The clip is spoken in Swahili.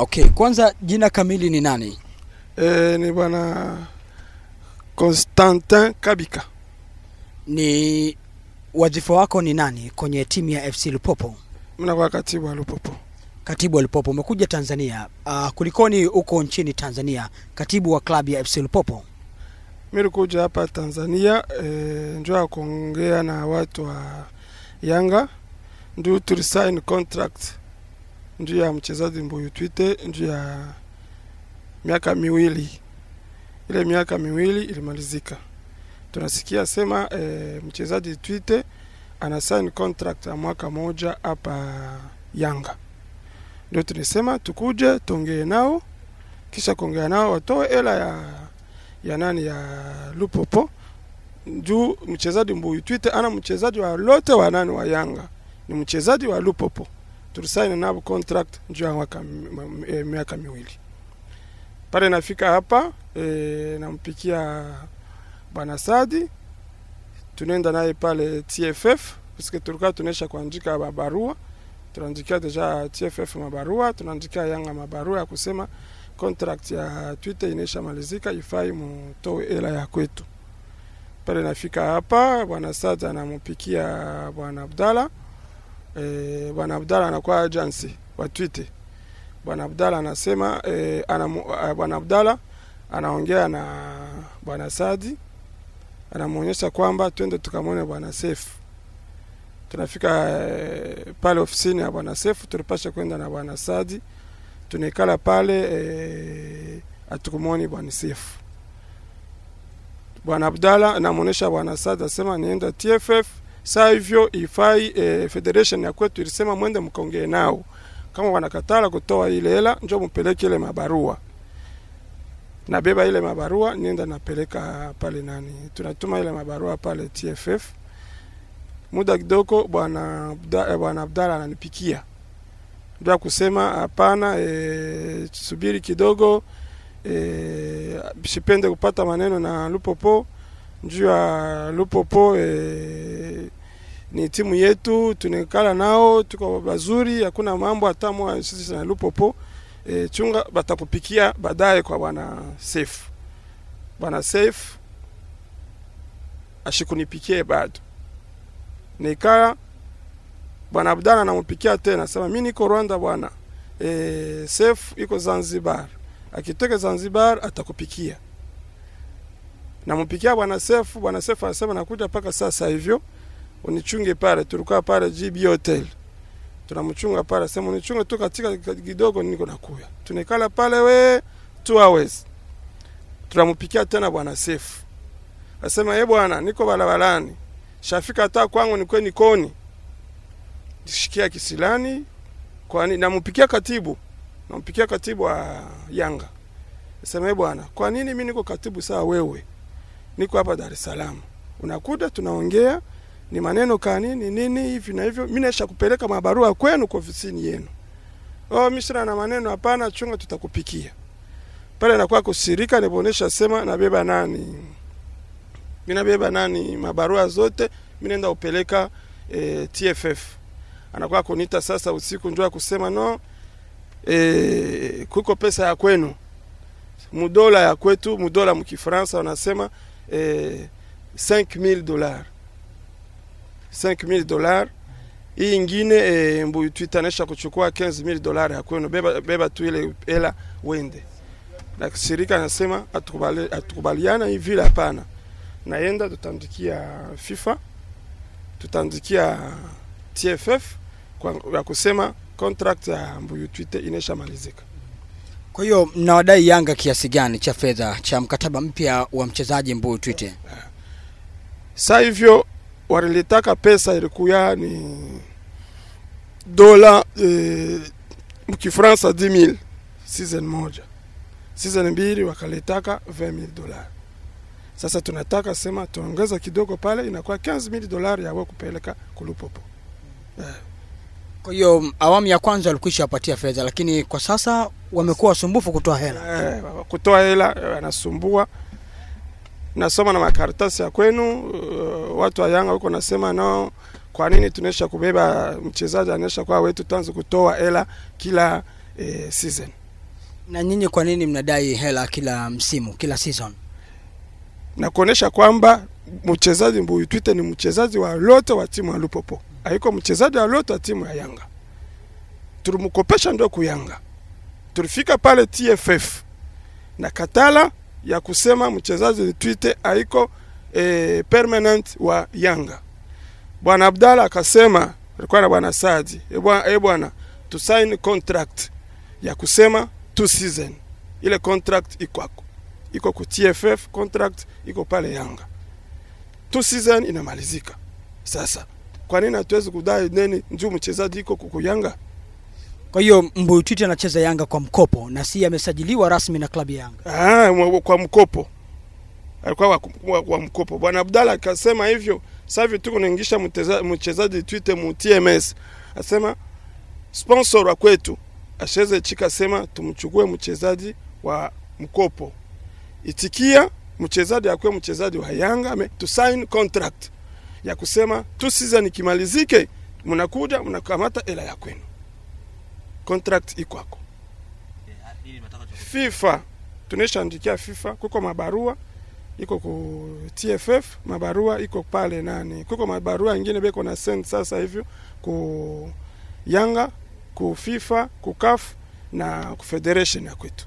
Okay, kwanza jina kamili ni nani? E, ni bwana Constantin Kabika. Ni wadhifa wako ni nani kwenye timu ya FC Lupopo? Mimi nakuwa katibu wa Lupopo. Katibu wa Lupopo, umekuja Tanzania. Uh, kulikoni huko nchini Tanzania, katibu wa klabu ya FC Lupopo? Mimi nilikuja hapa Tanzania e, njoo ya kuongea na watu wa Yanga ndio tulisign contract njuu ya mchezaji Mbuyu Twite njuu ya miaka miwili. Ile miaka miwili ilimalizika, tunasikia sema e, mchezaji Twite ana sign contract ya mwaka moja hapa Yanga, ndio tulisema tukuje tuongee nao, kisha kuongea nao watoe hela ya ya nani ya Lupopo juu mchezaji Mbuyu Twite ana mchezaji wa lote wa nani wa Yanga ni mchezaji wa Lupopo. Tulisaini nabo contract juu ya mwaka e, miaka miwili pale. Nafika hapa e, nampikia bwana Sadi, tunaenda naye pale TFF paske tulikuwa tunaisha kuandika mabarua, tunaandikia deja TFF mabarua, tunaandikia Yanga mabarua ya kusema contract ya Twitter inaisha malizika, ifai mutoe hela ya kwetu. Pale nafika hapa, bwana Sadi anampikia bwana Abdalla e, bwana Abdalla anakuwa agency wa Twitter. Bwana Abdalla anasema e, ana, bwana Abdalla anaongea na bwana Sadi, anamuonyesha kwamba twende tukamwone bwana Sefu. Tunafika e, pale ofisini ya bwana Sefu, tulipasha kwenda na bwana Sadi, tunaikala pale e, atukumwoni bwana Sefu. Bwana Abdalla anamuonyesha bwana Sadi, asema nienda TFF saa hivyo ifai e, federation ya kwetu ilisema mwende mkaongee nao, kama wanakatala kutoa ile hela njo mpeleke ile mabarua. Nabeba ile mabarua nienda napeleka pale nani, tunatuma ile mabarua pale TFF. Muda kidogo bwana bwana Abdalla ananipikia ndio kusema hapana, e, subiri kidogo e, sipende kupata maneno na Lupopo njuu ya Lupopo e, ni timu yetu, tunekala nao tuko bazuri, hakuna mambo hata moja sisi na Lupopo. E, chunga batakupikia baadaye kwa bwana Safe. Bwana Safe ashikunipikie bado. Nikala bwana Abdalla namupikia tena, sema mimi niko Rwanda bwana. E, Safe iko Zanzibar, akitoka Zanzibar atakupikia nampikia bwana Sefu. Bwana Sefu anasema nakuja mpaka sasa hivyo. Unichunge pale. Tulikuwa pale GB Hotel, tunamchunga pale, sema unichunge tu katika kidogo, niko nakuya. Tunekala pale we two hours, tunampikia tena bwana Sefu. Asema ye bwana, niko barabarani, shafika hata kwangu nikwe nikoni. Shikia kisilani, kwani nampikia katibu, nampikia katibu wa Yanga, asema ye bwana, kwa nini mimi niko katibu saa wewe niko hapa Dar es Salaam, unakuta tunaongea, ni maneno kanini nini hivi na hivyo, mimi naisha kupeleka mabarua kwenu kwa ofisini yenu. Oh, mishra na maneno hapana, chunga, tutakupikia pale. Nakuwa kusirika, nibonesha sema nabeba nani, mimi nabeba nani mabarua zote, mimi naenda upeleka e, TFF. Anakuwa kunita sasa usiku, njoo kusema no, e, kuko pesa ya kwenu mudola ya kwetu, mudola mkifransa wanasema eh, 5000 dollars 5 000 dollars. Hii ingine eh, Mbuyu Twite anesha kuchukua 15000 dollars ya kwenu, beba, beba tu ile hela wende. Na shirika anasema atukubali, atukubaliana hivi vile, hapana. Naenda tutandikia FIFA, tutandikia TFF kwa ya kusema contract ya Mbuyu tuite inesha malizika. Kwa hiyo mnawadai Yanga kiasi gani cha fedha cha mkataba mpya wa mchezaji Mbuyu Twite? Sa hivyo walilitaka pesa ilikuwa ni dola e, mkifransa 10000 season moja, season mbili wakalitaka 20000 dola. Sasa tunataka sema tuongeza kidogo pale, inakuwa 15000 dola yawe kupeleka kulupopo yeah. Kwa hiyo awamu ya kwanza walikwisha wapatia fedha, lakini kwa sasa wamekuwa wasumbufu kutoa hela. Eh, kutoa hela wanasumbua. Nasoma na makaratasi ya kwenu, uh, watu wa Yanga huko nasema no, kwa nini tunaisha kubeba mchezaji anaisha kwa wetu, tuanze kutoa hela kila eh, season Na nyinyi kwa nini mnadai hela kila msimu, kila season? na kuonesha kwamba mchezaji Mbuyu Twite ni mchezaji wa lote wa timu ya Lupopo, haiko mchezaji wa timu ya Yanga. Tulimkopesha ndio kuyanga, tulifika pale TFF na katala ya kusema mchezaji Twite haiko e, permanent wa Yanga. Bwana Abdalla akasema, alikuwa na bwana bwana, e bwana tusaini contract ya kusema two season, ile contract ikwako iko ku TFF contract iko pale Yanga, two season inamalizika. Sasa kwa nini hatuwezi kudai nini njuu mchezaji iko kuku Yanga? Kwa hiyo Mbuyu Twite anacheza Yanga kwa mkopo na si amesajiliwa rasmi na klabu ya Yanga. Ah, kwa mkopo alikuwa kwa, kwa, kwa mkopo. Bwana Abdalla akasema hivyo. Sasa hivi tuko naingisha mchezaji Twitter mu TMS, asema sponsor wa kwetu asheze chika, sema tumchukue mchezaji wa mkopo, itikia mchezaji akwe mchezaji wa Yanga ame to sign contract ya kusema tu season ikimalizike, mnakuja mnakamata hela ya kwenu, contract iko hapo. FIFA tunaishaandikia FIFA, kuko mabarua iko ku TFF, mabarua iko pale nani, kuko mabarua ingine beko na send sasa hivyo ku Yanga, ku FIFA, ku CAF na ku federation ya kwetu.